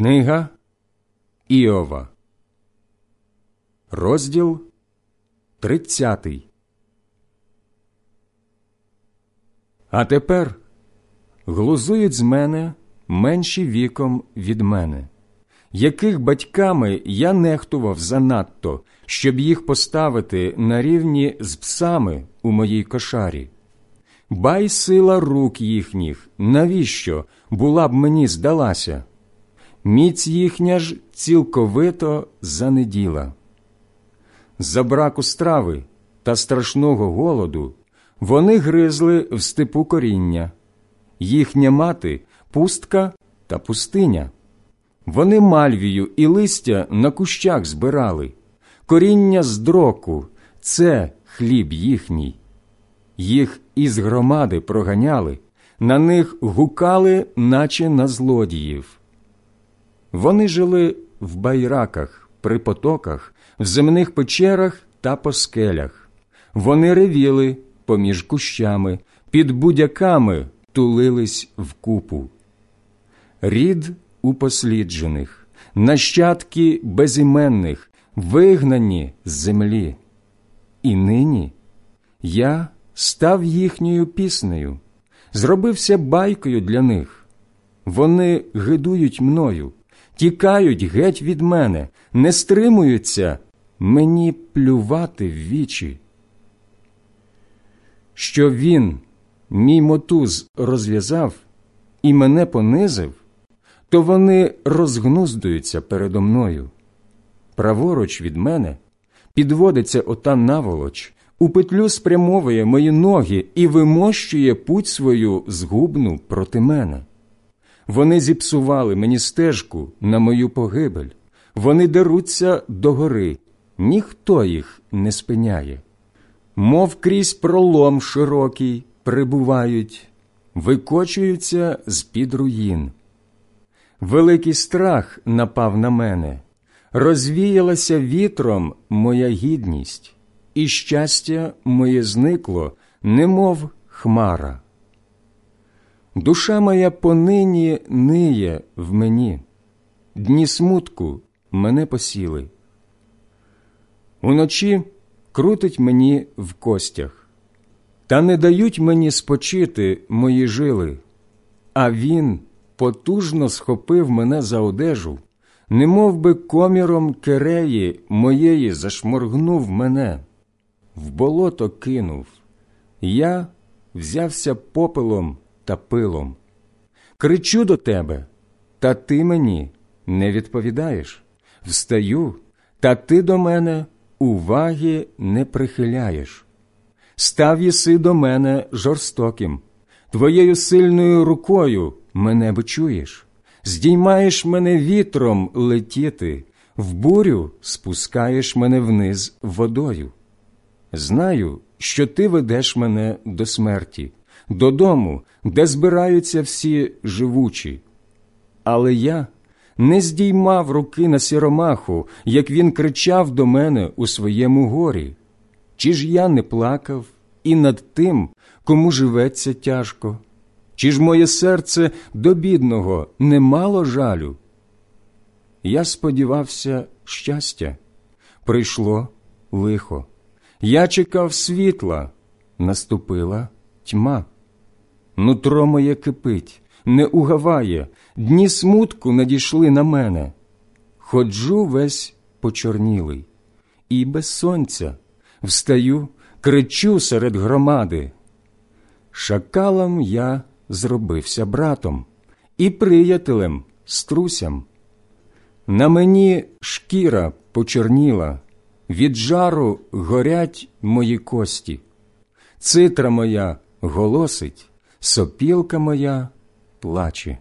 Книга Іова, розділ 30. А тепер глузують з мене менші віком від мене, яких батьками я нехтував занадто, щоб їх поставити на рівні з псами у моїй кошарі. Бай сила рук їхніх, навіщо була б мені здалася? Міць їхня ж цілковито занеділа. За браку страви та страшного голоду вони гризли в степу коріння, їхня мати пустка та пустиня. Вони мальвію і листя на кущах збирали, коріння з дроку це хліб їхній. Їх із громади проганяли, на них гукали, наче на злодіїв. Вони жили в байраках, при потоках, в земних печерах та по скелях. Вони ревіли поміж кущами, під будяками тулились вкупу. Рід упосліджених, нащадки безіменних, вигнані з землі. І нині я став їхньою піснею, зробився байкою для них. Вони гидують мною тікають геть від мене, не стримуються мені плювати в вічі. Що він, мій мотуз, розв'язав і мене понизив, то вони розгнуздуються передо мною. Праворуч від мене підводиться ота наволоч, у петлю спрямовує мої ноги і вимощує путь свою згубну проти мене. Вони зіпсували мені стежку на мою погибель, вони деруться догори, ніхто їх не спиняє. Мов крізь пролом широкий прибувають, викочуються з під руїн. Великий страх напав на мене, розвіялася вітром моя гідність, і щастя моє зникло, немов хмара. Душа моя понині ниє в мені, дні смутку мене посіли. Уночі крутить мені в костях, та не дають мені спочити мої жили, а він потужно схопив мене за одежу, немов би коміром кереї моєї зашморгнув мене, в болото кинув. Я взявся попелом та пилом. Кричу до тебе, та ти мені не відповідаєш. Встаю, та ти до мене уваги не прихиляєш. Став єси до мене жорстоким, твоєю сильною рукою мене бичуєш, здіймаєш мене вітром летіти, в бурю спускаєш мене вниз водою. Знаю, що ти ведеш мене до смерті додому, де збираються всі живучі. Але я не здіймав руки на сіромаху, як він кричав до мене у своєму горі. Чи ж я не плакав і над тим, кому живеться тяжко? Чи ж моє серце до бідного не мало жалю? Я сподівався щастя, прийшло лихо. Я чекав світла, наступила тьма. Нутро моє кипить, не угаває, дні смутку надійшли на мене. Ходжу весь почорнілий, і без сонця встаю, кричу серед громади. Шакалам я зробився братом і приятелем струсям. На мені шкіра почорніла, від жару горять мої кості, цитра моя голосить сопілка моя плаче.